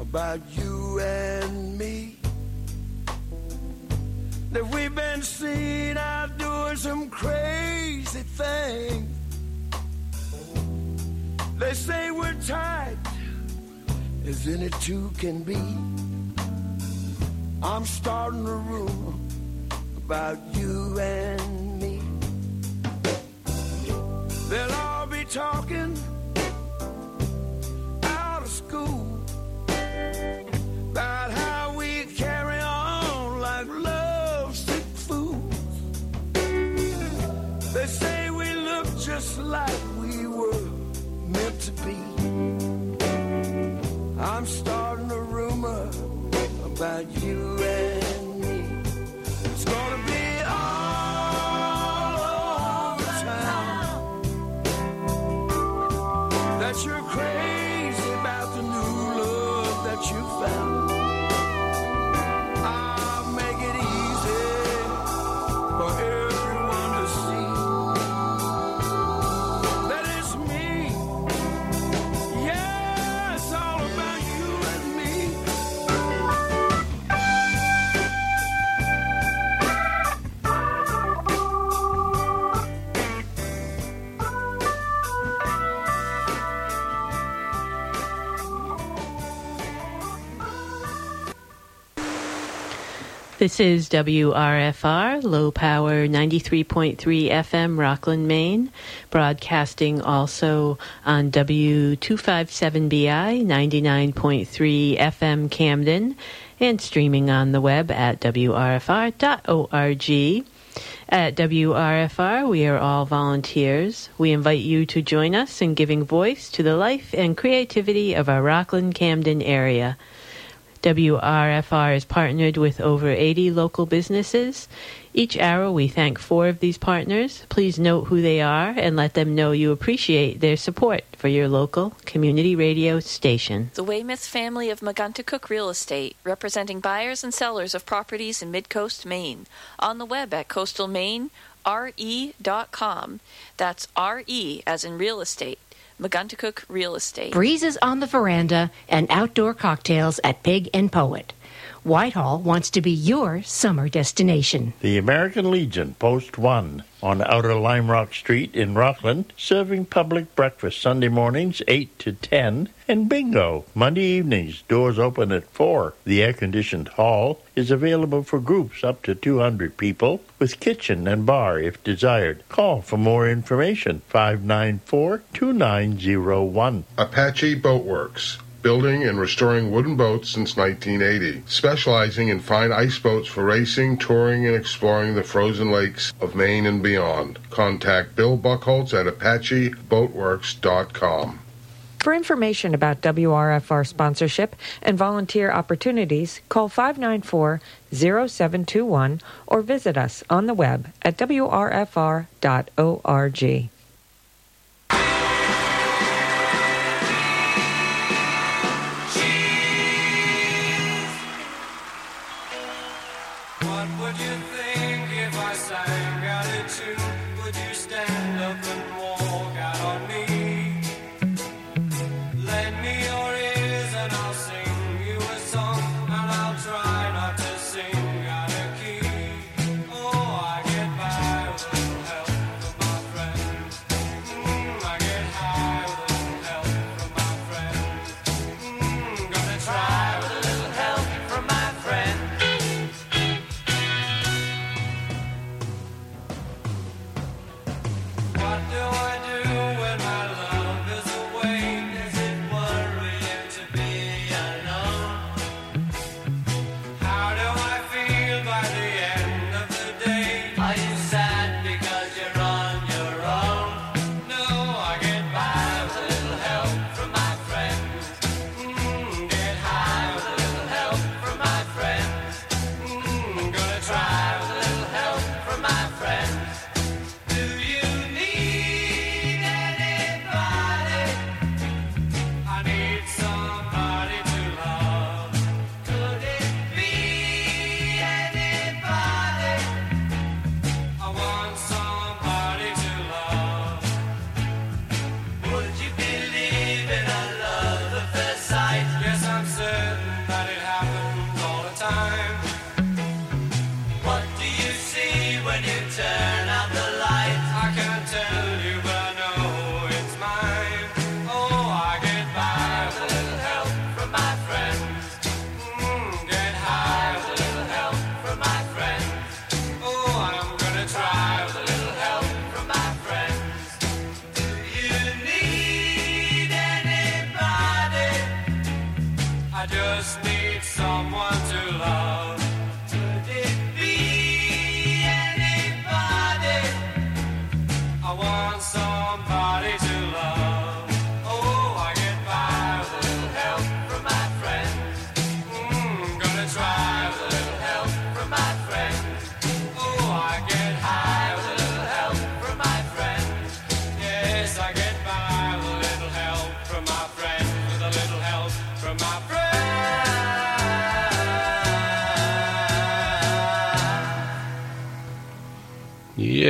about you and me. That we've been seen out doing some crazy thing. They say we're tight as any two can be. I'm starting a rumor about you and me. They'll all be talking to be. I'm starting a rumor about you and This is WRFR, low power 93.3 FM, Rockland, Maine, broadcasting also on W257BI 99.3 FM, Camden, and streaming on the web at WRFR.org. At WRFR, we are all volunteers. We invite you to join us in giving voice to the life and creativity of our Rockland Camden area. WRFR is partnered with over 80 local businesses. Each hour, we thank four of these partners. Please note who they are and let them know you appreciate their support for your local community radio station. The Weymouth family of Megunticook Real Estate, representing buyers and sellers of properties in Midcoast, Maine. On the web at coastalmaine.re.com. That's R-E as in real estate. Megunticook Real Estate. Breezes on the veranda and outdoor cocktails at Pig and Poet. Whitehall wants to be your summer destination. The American Legion, Post 1, on Outer Lime Rock Street in Rockland, serving public breakfast Sunday mornings 8 to 10, and bingo Monday evenings, doors open at 4. The air-conditioned hall is available for groups up to 200 people, with kitchen and bar if desired. Call for more information, 594-2901. Apache Boatworks. Building and restoring wooden boats since 1980, specializing in fine ice boats for racing, touring, and exploring the frozen lakes of Maine and beyond. Contact Bill Buckholz at ApacheBoatworks.com. For information about WRFR sponsorship and volunteer opportunities, call 594 0721 or visit us on the web at WRFR.org.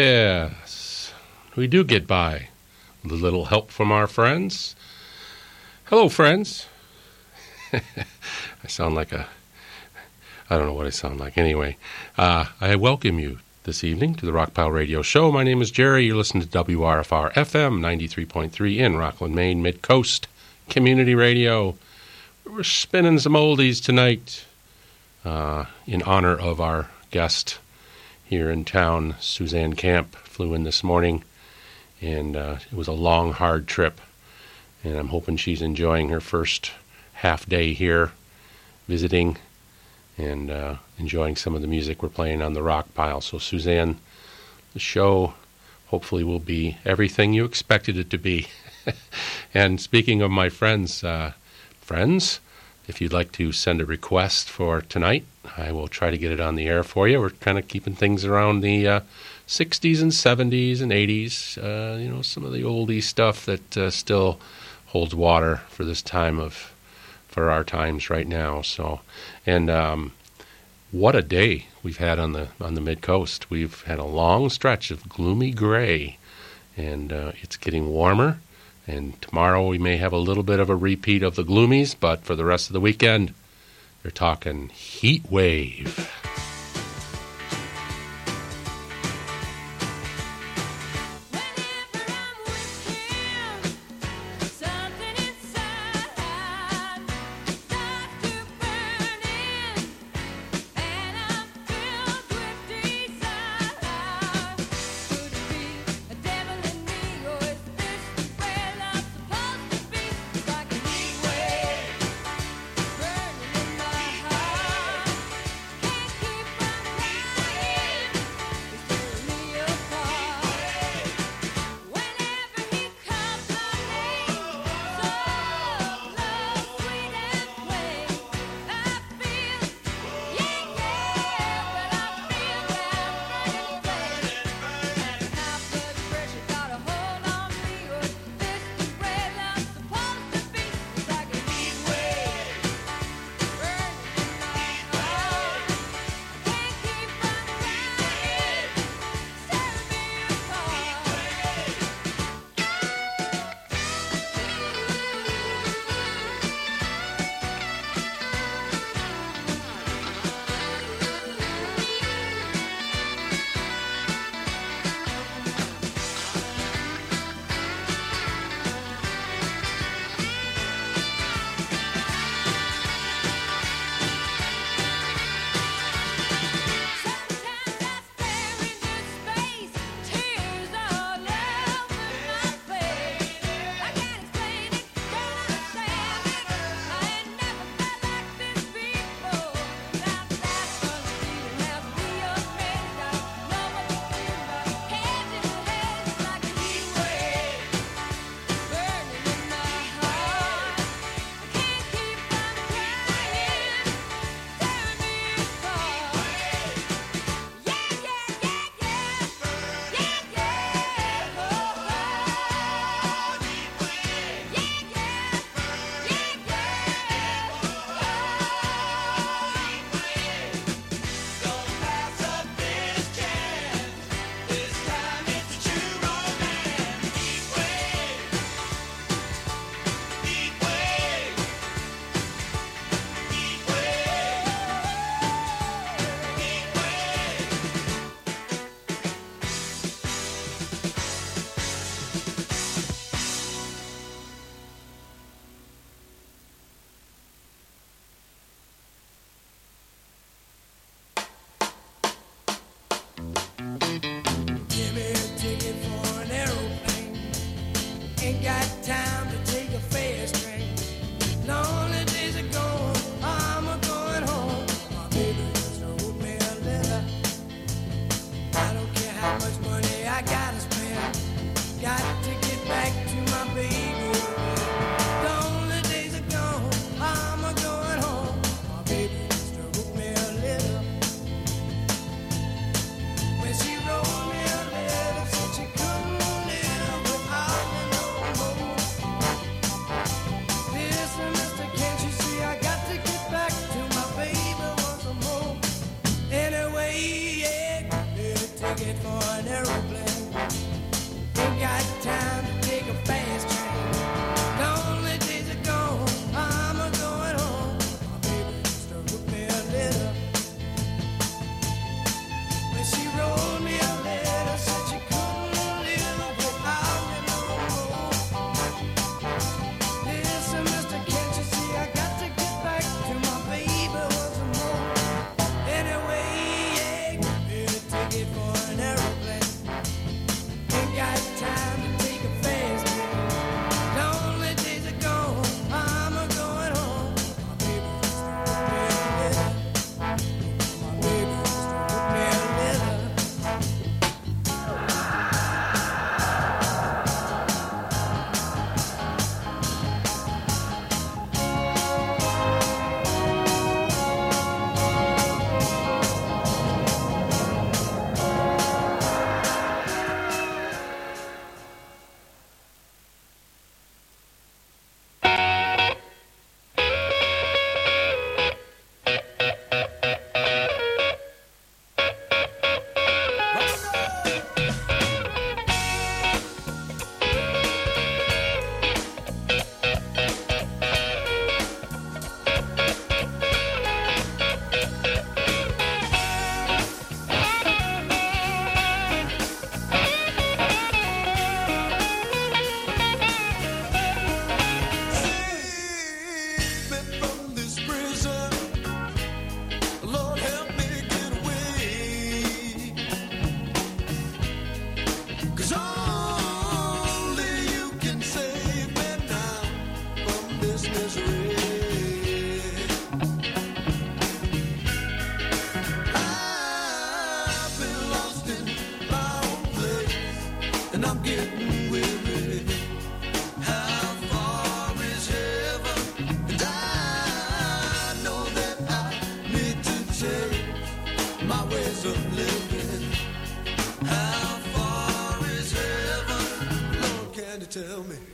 Yes, we do get by with a little help from our friends. Hello, friends. I sound like a. I don't know what I sound like. Anyway, uh, I welcome you this evening to the Rockpile Radio Show. My name is Jerry. You're listening to WRFR FM 93.3 in Rockland, Maine, Mid Coast Community Radio. We're spinning some oldies tonight uh, in honor of our guest here in town. Suzanne Camp flew in this morning, and uh, it was a long, hard trip. And I'm hoping she's enjoying her first half day here, visiting and uh, enjoying some of the music we're playing on the rock pile. So, Suzanne, the show hopefully will be everything you expected it to be. and speaking of my friends, uh, friends, if you'd like to send a request for tonight, I will try to get it on the air for you. We're kind of keeping things around the uh, 60s and 70s and 80s, uh, you know, some of the oldie stuff that uh, still holds water for this time of for our times right now. So, and um, what a day we've had on the on the mid coast. We've had a long stretch of gloomy gray, and uh, it's getting warmer. And tomorrow we may have a little bit of a repeat of the gloomies, but for the rest of the weekend, they're talking heat wave. my ways of living. How far is heaven? Lord, can you tell me?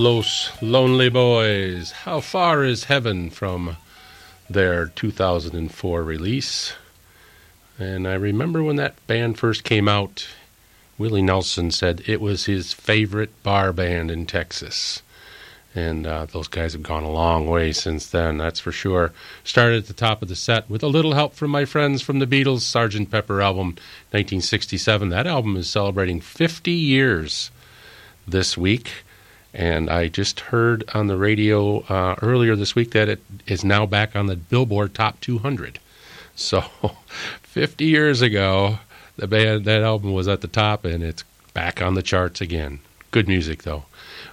Los Lonely Boys. How far is heaven from their 2004 release? And I remember when that band first came out, Willie Nelson said it was his favorite bar band in Texas. And uh, those guys have gone a long way since then, that's for sure. Started at the top of the set with a little help from my friends from the Beatles' Sgt. Pepper album, 1967. That album is celebrating 50 years this week. And I just heard on the radio uh, earlier this week that it is now back on the Billboard Top 200. So, 50 years ago, the band that album was at the top, and it's back on the charts again. Good music, though.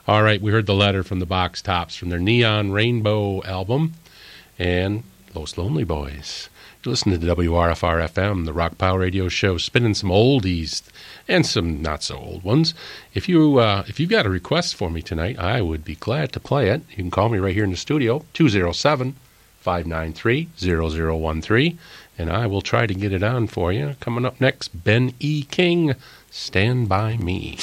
All right, we heard the letter from the Box Tops from their Neon Rainbow album, and Los Lonely Boys. You're listening to WRFR FM, the Rock Pile Radio Show, spinning some oldies and some not so old ones. If you uh, if you've got a request for me tonight, I would be glad to play it. You can call me right here in the studio, 207 593 0013, and I will try to get it on for you. Coming up next, Ben E. King, Stand By Me.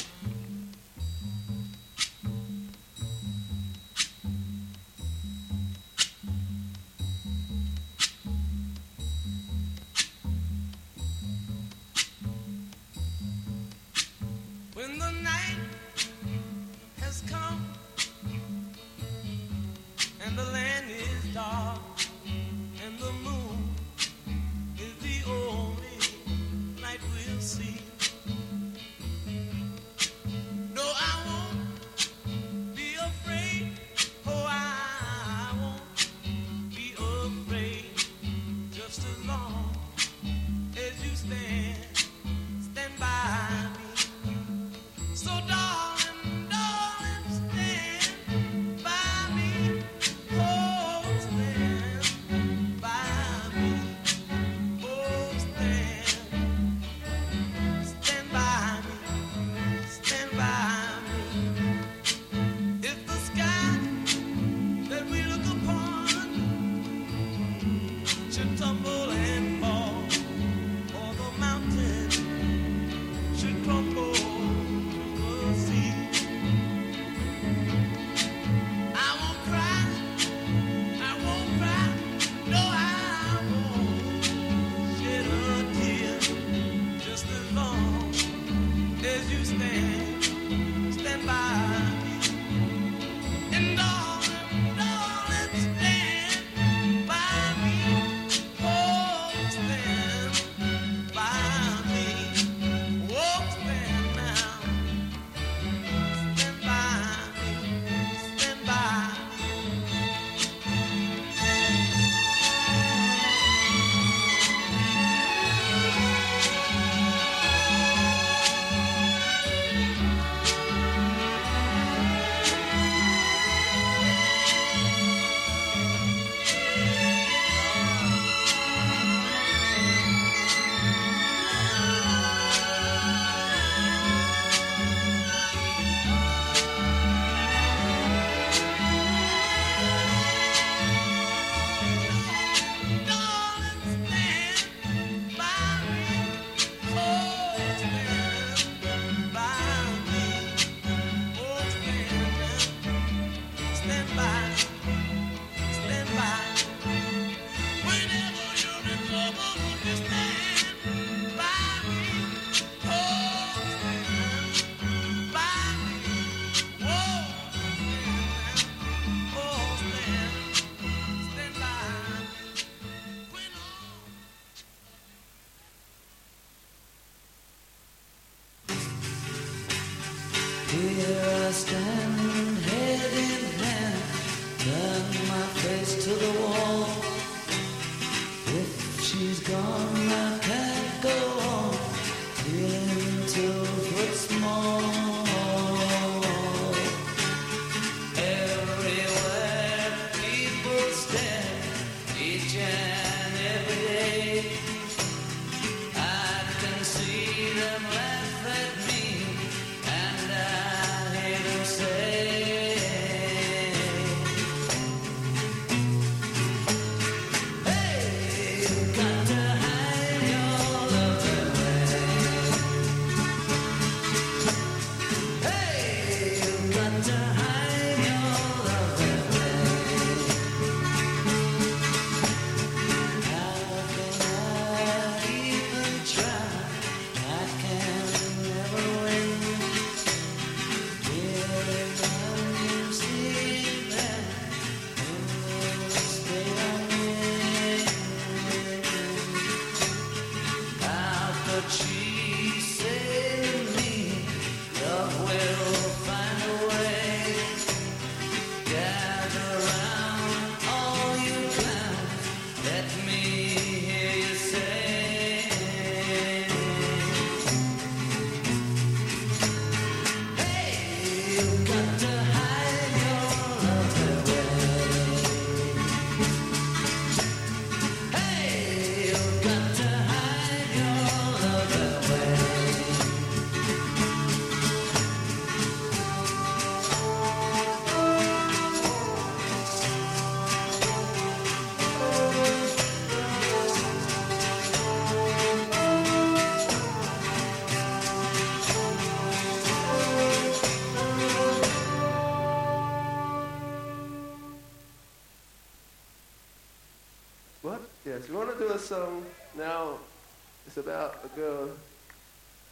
Girl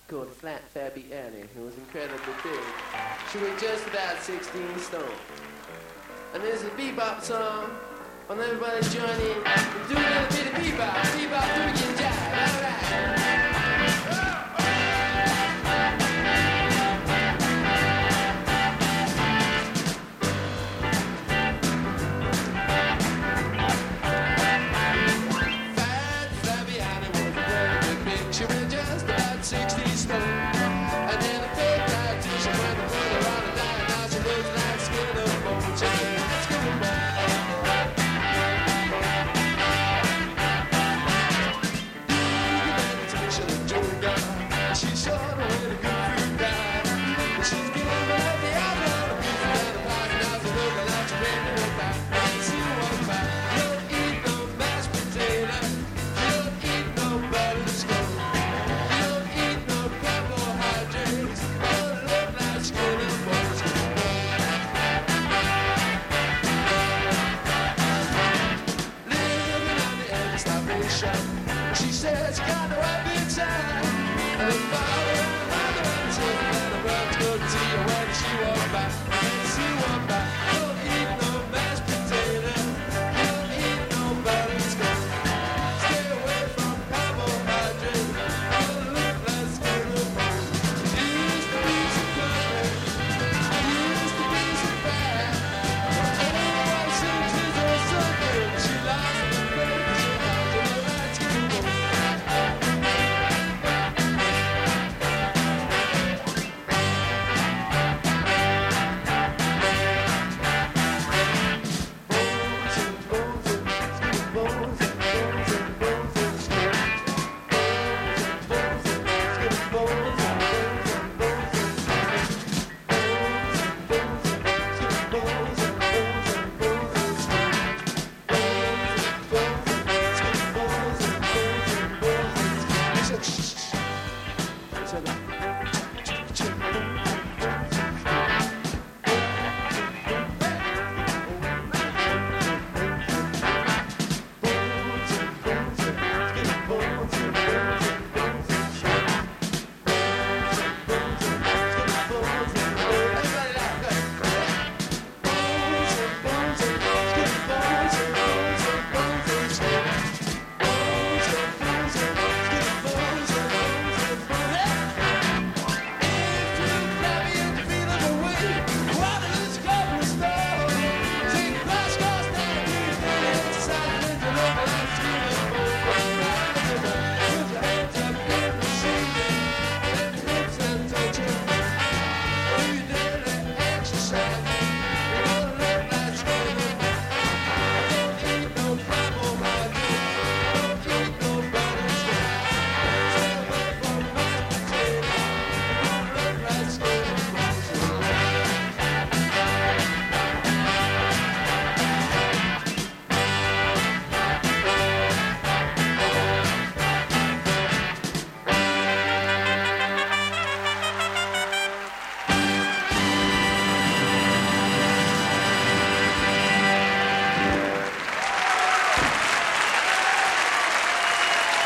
called Flat Fabby Annie, who was incredibly big. She weighed just about 16 stone. And there's a bebop song. And everybody join in and do a bit of bebop. Bebop, do it, jive. All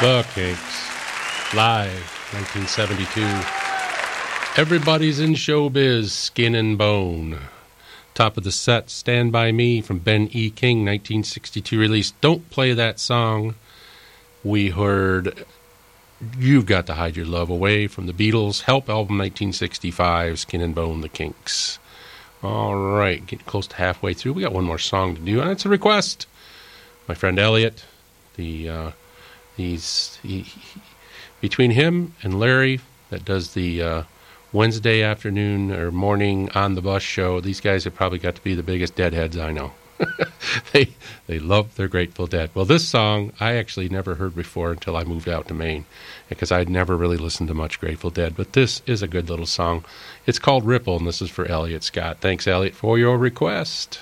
The Kinks. Live, 1972. Everybody's in showbiz, skin and bone. Top of the set, Stand By Me from Ben E. King, 1962 release. Don't play that song. We heard You've Got to Hide Your Love Away from the Beatles. Help album 1965, Skin and Bone, The Kinks. All right, getting close to halfway through. We got one more song to do, and it's a request. My friend Elliot, the uh, he's he, he- between him and Larry that does the uh, Wednesday afternoon or morning on the bus show. These guys have probably got to be the biggest deadheads I know. they they love their Grateful Dead. Well, this song I actually never heard before until I moved out to Maine, because I'd never really listened to much Grateful Dead. But this is a good little song. It's called Ripple, and this is for Elliot Scott. Thanks, Elliot, for your request.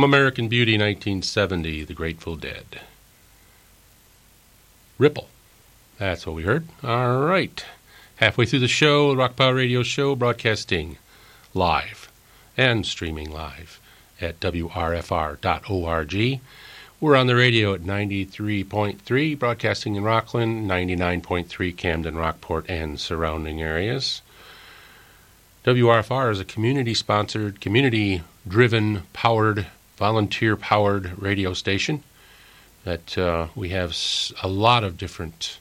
From American Beauty 1970, The Grateful Dead. Ripple. That's what we heard. All right. Halfway through the show, the Rockpile Radio Show, broadcasting live and streaming live at WRFR.org. We're on the radio at 93.3, broadcasting in Rockland, 99.3 Camden, Rockport, and surrounding areas. WRFR is a community sponsored, community driven, powered, volunteer powered radio station that uh, we have a lot of different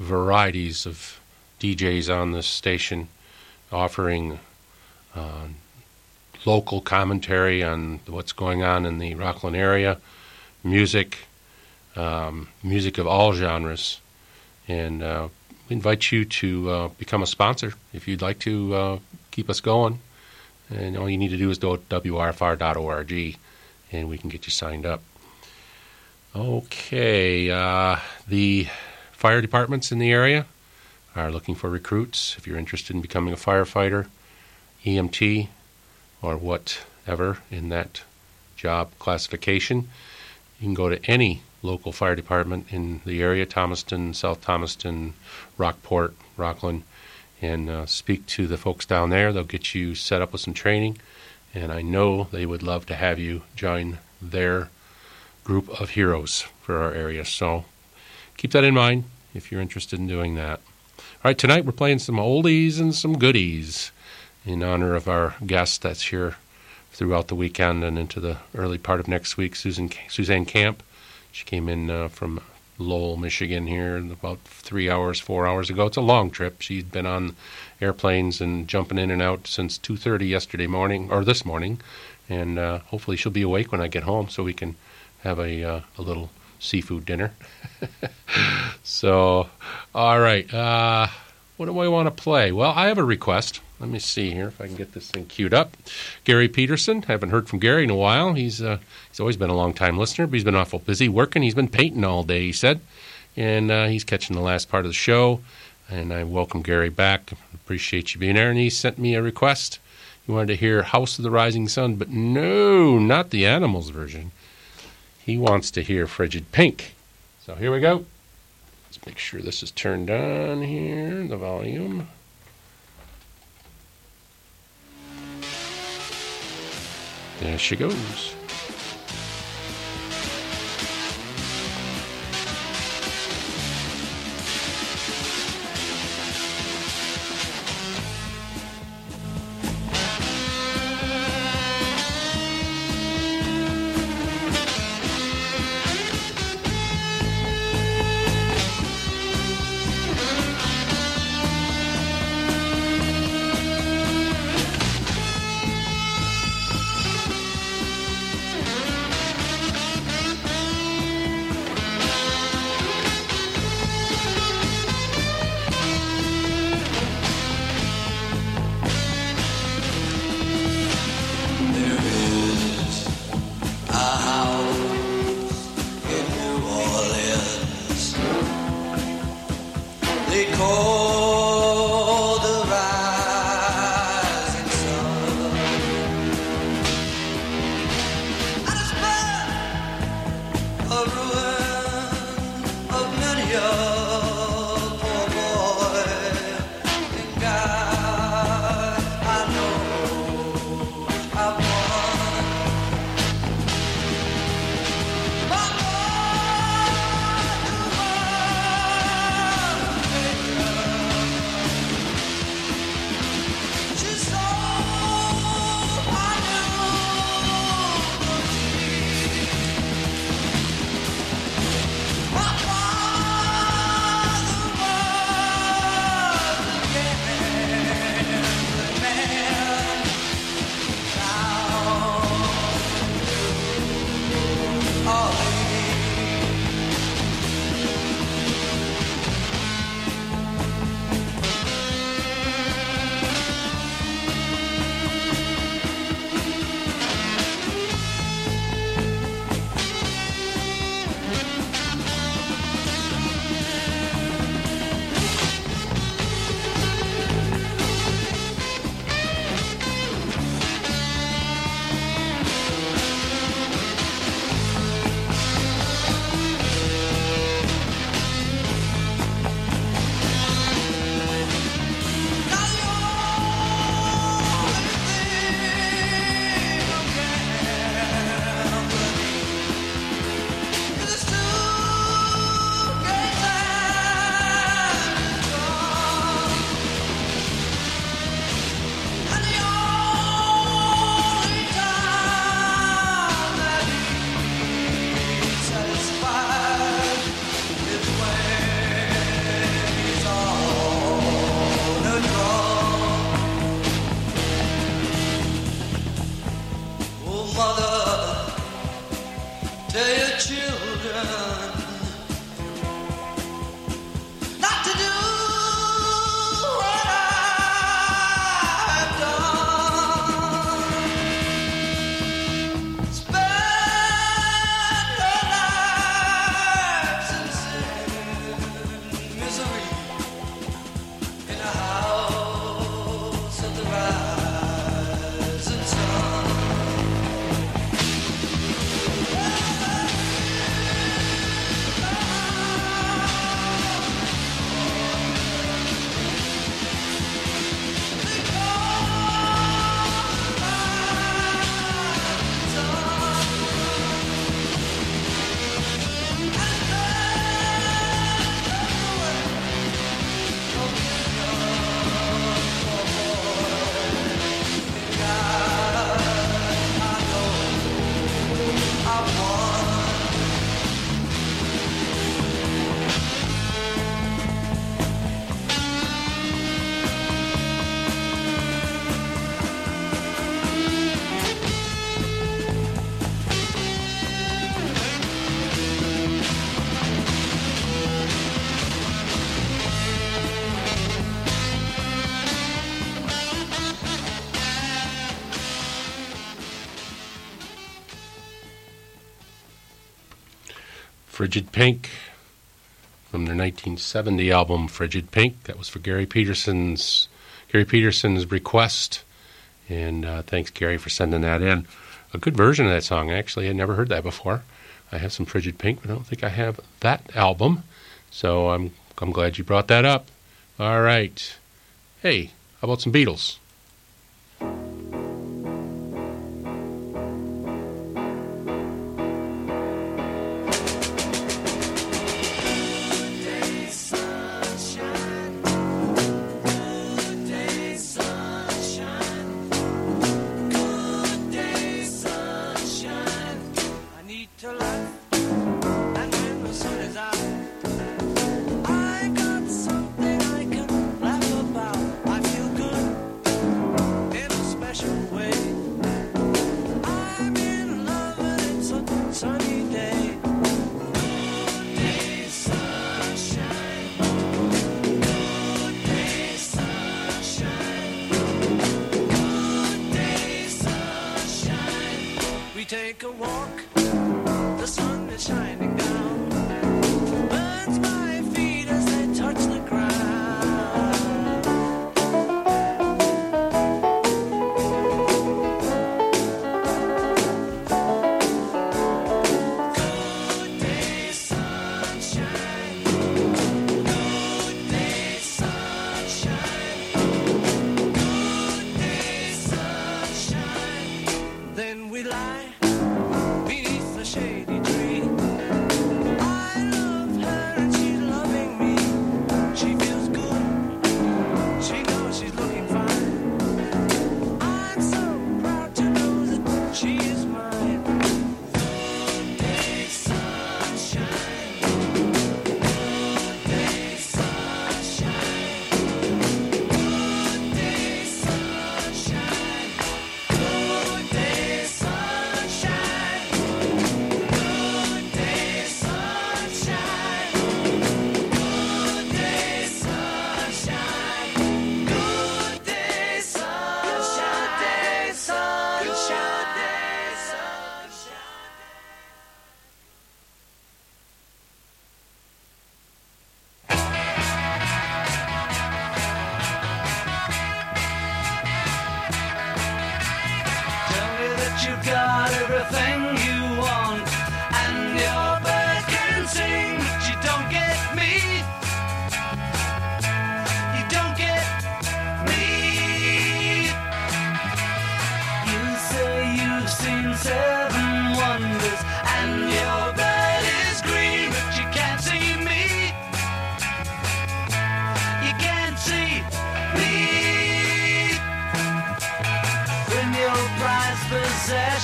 varieties of DJs on this station offering uh, local commentary on what's going on in the Rockland area, music, um, music of all genres. And uh, we invite you to become a sponsor if you'd like to keep us going. And all you need to do is go to WRFR.org and we can get you signed up. Okay, uh, the fire departments in the area are looking for recruits. If you're interested in becoming a firefighter, EMT, or whatever in that job classification, you can go to any local fire department in the area Thomaston, South Thomaston, Rockport, Rockland and uh, speak to the folks down there. They'll get you set up with some training, and I know they would love to have you join their group of heroes for our area. So keep that in mind if you're interested in doing that. All right, tonight we're playing some oldies and some goodies in honor of our guest that's here throughout the weekend and into the early part of next week, Susan Suzanne Camp. She came in uh, from Lowell, Michigan, here about three hours, four hours ago. It's a long trip. She'd been on airplanes and jumping in and out since 2:30 yesterday morning or this morning, and uh, hopefully she'll be awake when I get home so we can have a uh, a little seafood dinner. so, all right, uh, what do I want to play? Well, I have a request. Let me see here if I can get this thing queued up. Gary Peterson. Haven't heard from Gary in a while. He's uh, he's always been a long time listener, but he's been awful busy working. He's been painting all day. He said, and uh, he's catching the last part of the show. And I welcome Gary back. Appreciate you being there. And he sent me a request. He wanted to hear House of the Rising Sun, but no, not the Animals version. He wants to hear Frigid Pink. So here we go. Let's make sure this is turned on here, the volume. There she goes. Frigid Pink from their 1970 album Frigid Pink. That was for Gary Peterson's Gary Peterson's request, and uh, thanks Gary for sending that in. A good version of that song. Actually, I never heard that before. I have some Frigid Pink, but I don't think I have that album. So I'm I'm glad you brought that up. All right. Hey, how about some Beatles?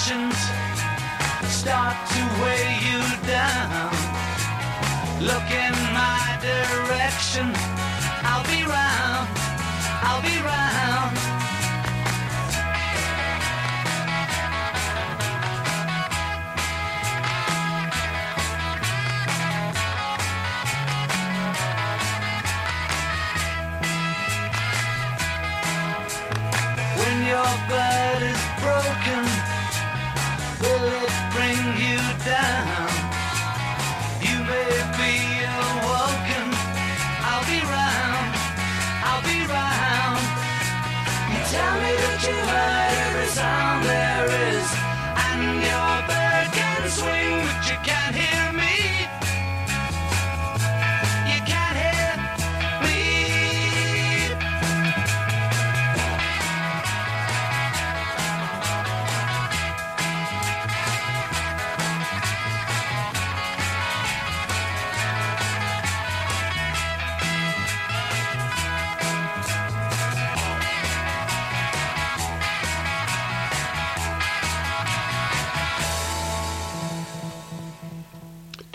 Possessions start to weigh you down. Look in my direction. I'll be round. I'll be round.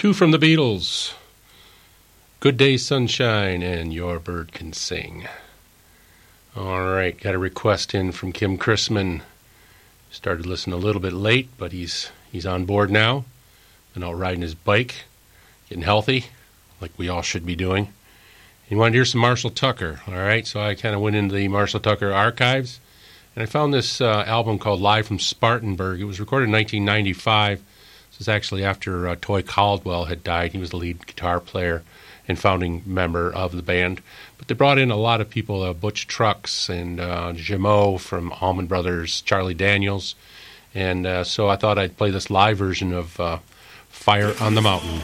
Two from the Beatles. Good Day Sunshine and Your Bird Can Sing. All right, got a request in from Kim Chrisman. Started listening a little bit late, but he's he's on board now. Been out riding his bike, getting healthy, like we all should be doing. He wanted to hear some Marshall Tucker. All right, so I kind of went into the Marshall Tucker archives, and I found this uh, album called Live from Spartanburg. It was recorded in 1995. This is actually after uh, Toy Caldwell had died. He was the lead guitar player and founding member of the band. But they brought in a lot of people, uh, Butch Trucks and uh, Jaimoe from Allman Brothers, Charlie Daniels, and uh, so I thought I'd play this live version of "Fire on the Mountain."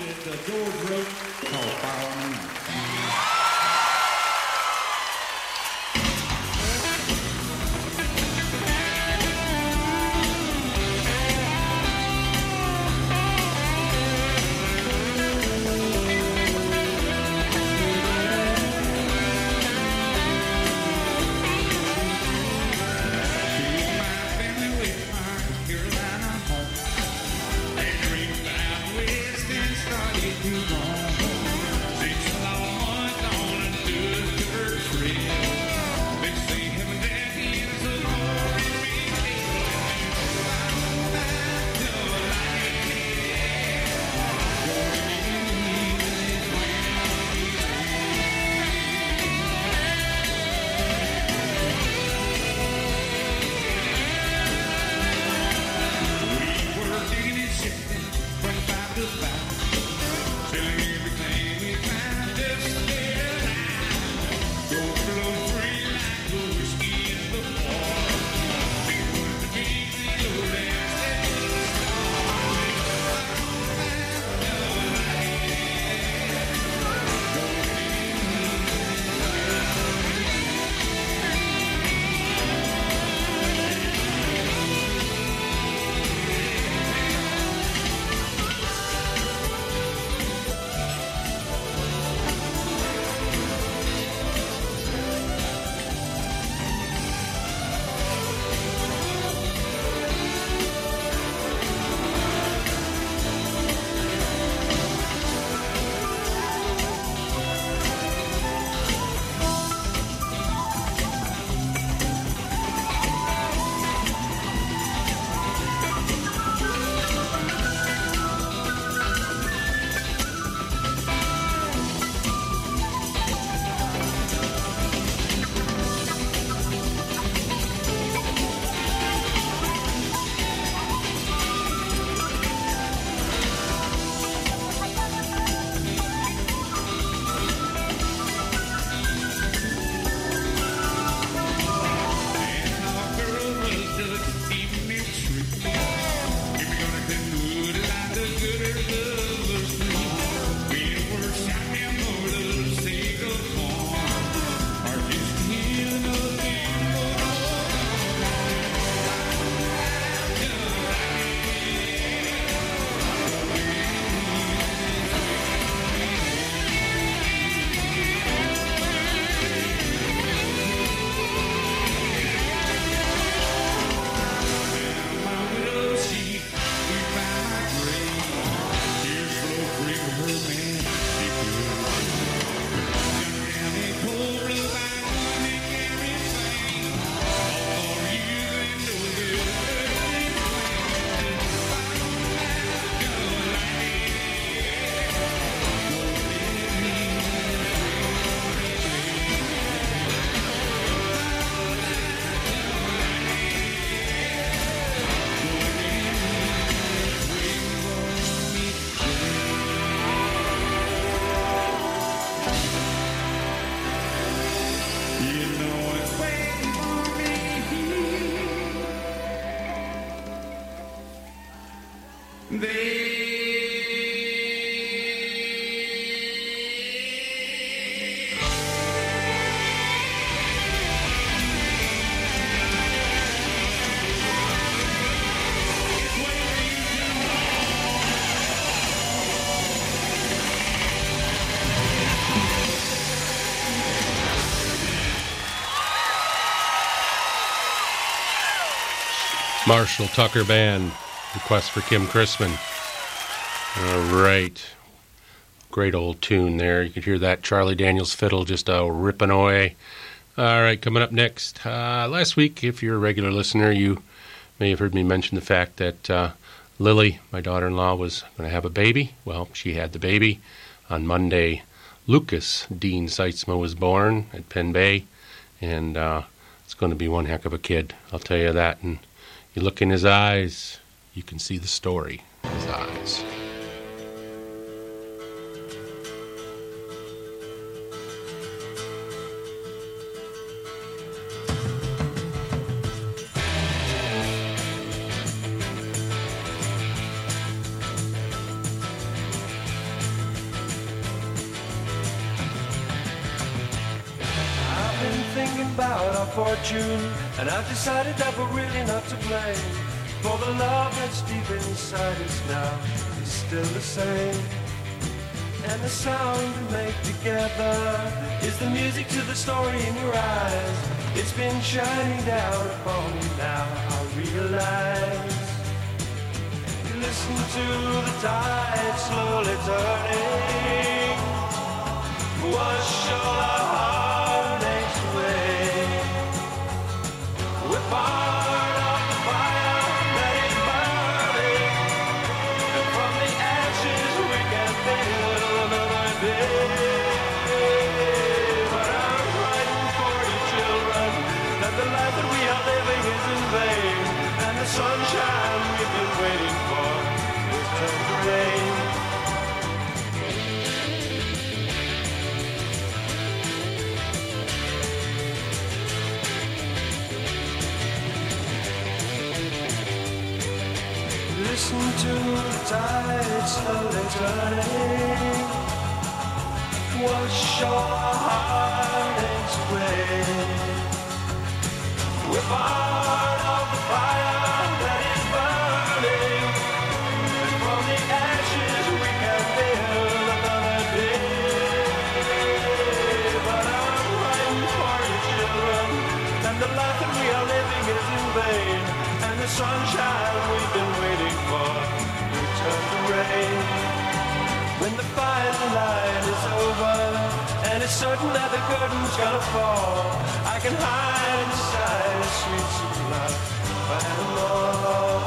Marshall Tucker Band, request for Kim Chrisman. All right. Great old tune there. You could hear that Charlie Daniels fiddle just uh, ripping away. All right, coming up next. Uh, last week, if you're a regular listener, you may have heard me mention the fact that uh, Lily, my daughter in law, was going to have a baby. Well, she had the baby. On Monday, Lucas Dean Seitzma was born at Pen Bay, and uh, it's going to be one heck of a kid. I'll tell you that. And you look in his eyes, you can see the story in his eyes. Sound we make together is the music to the story in your eyes. It's been shining down upon me now, I realize. You Listen to the tide slowly turning. Wash all Listen to the tide slowly turning. Wash all our heartaches away. We're part of the fire that is burning. And from the ashes we can build another day. But I'm writing for you children that the life that we are living is in vain. And the sunshine When the final line is over and it's certain that the curtain's gonna fall, I can hide inside the sweet love forevermore.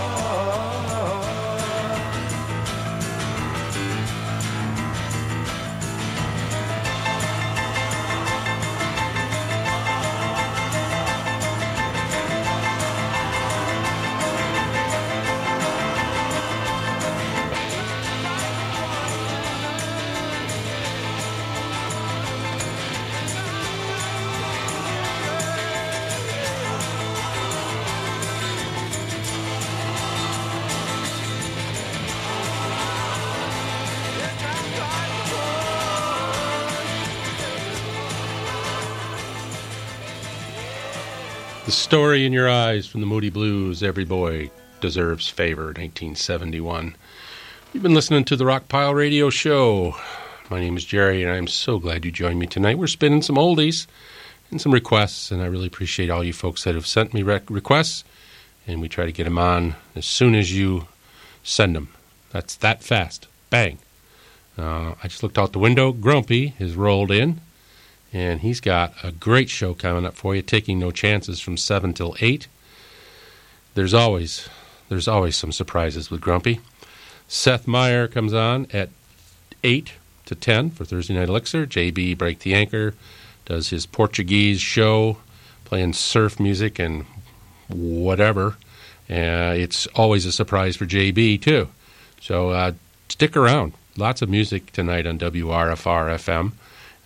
Story in Your Eyes from the Moody Blues, Every Boy Deserves Favor, 1971. You've been listening to the Rockpile Radio Show. My name is Jerry, and I'm so glad you joined me tonight. We're spinning some oldies and some requests, and I really appreciate all you folks that have sent me requests, and we try to get them on as soon as you send them. That's that fast. Bang. Uh, I just looked out the window. Grumpy has rolled in, and he's got a great show coming up for you, taking no chances from 7 till 8. There's always there's always some surprises with Grumpy. Seth Meyer comes on at 8 to 10 for Thursday Night Elixir. JB Break the Anchor does his Portuguese show, playing surf music and whatever. Uh, it's always a surprise for JB, too. So uh, stick around. Lots of music tonight on WRFR FM.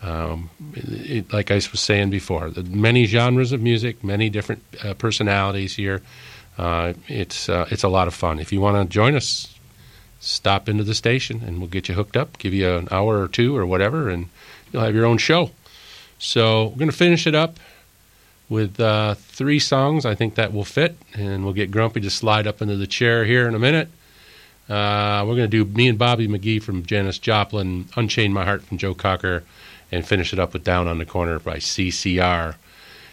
Um, it, like I was saying before, the many genres of music, many different uh, personalities here. Uh, it's uh, it's a lot of fun. If you want to join us, stop into the station and we'll get you hooked up, give you an hour or two or whatever, and you'll have your own show. So we're going to finish it up with uh, three songs. I think that will fit, and we'll get Grumpy to slide up into the chair here in a minute. Uh, we're going to do me and Bobby McGee from Janis Joplin, Unchain My Heart from Joe Cocker, and finish it up with Down on the Corner by CCR.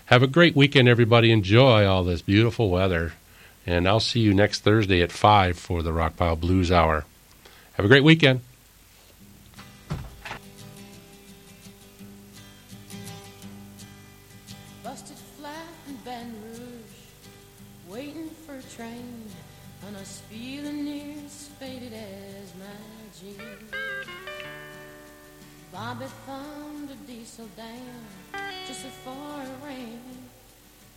Have a great weekend, everybody. Enjoy all this beautiful weather. And I'll see you next Thursday at 5 for the Rockpile Blues Hour. Have a great weekend. Diesel down just before it rained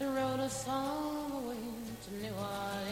and rode us all the way to New Orleans.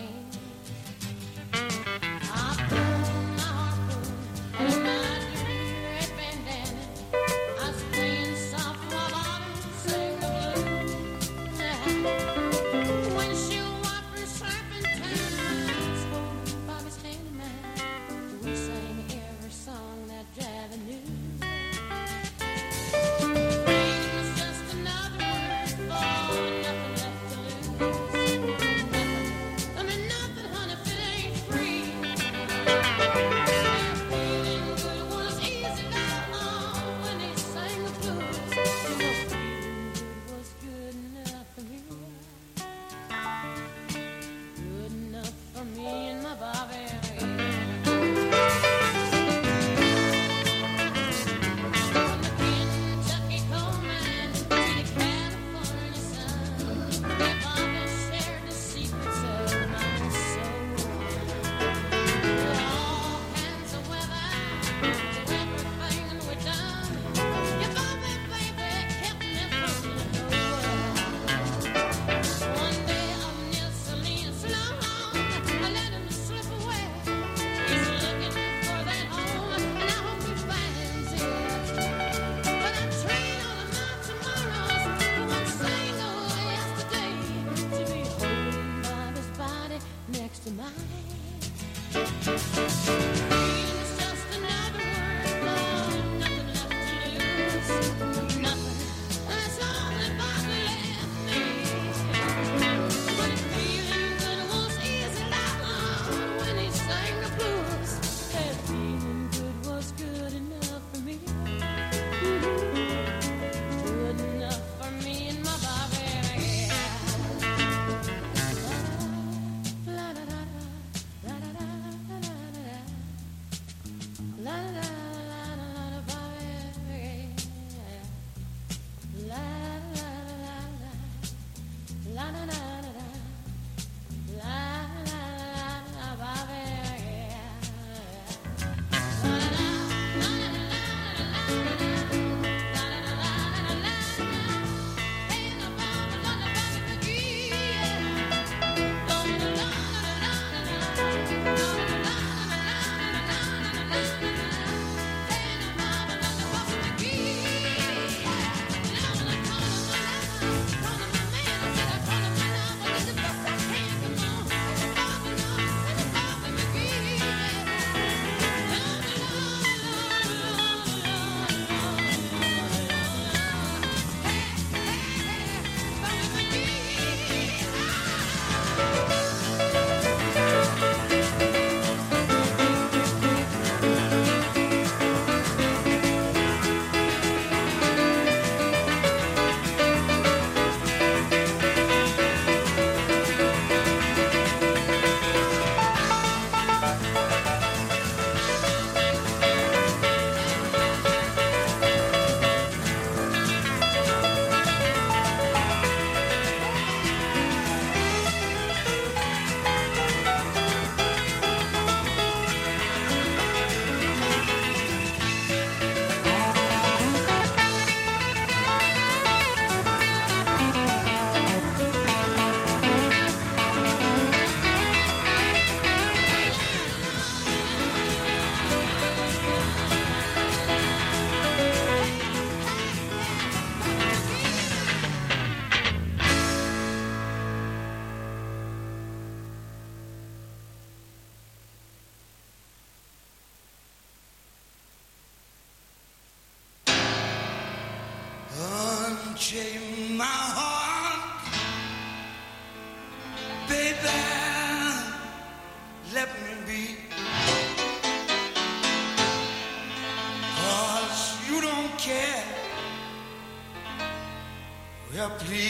Please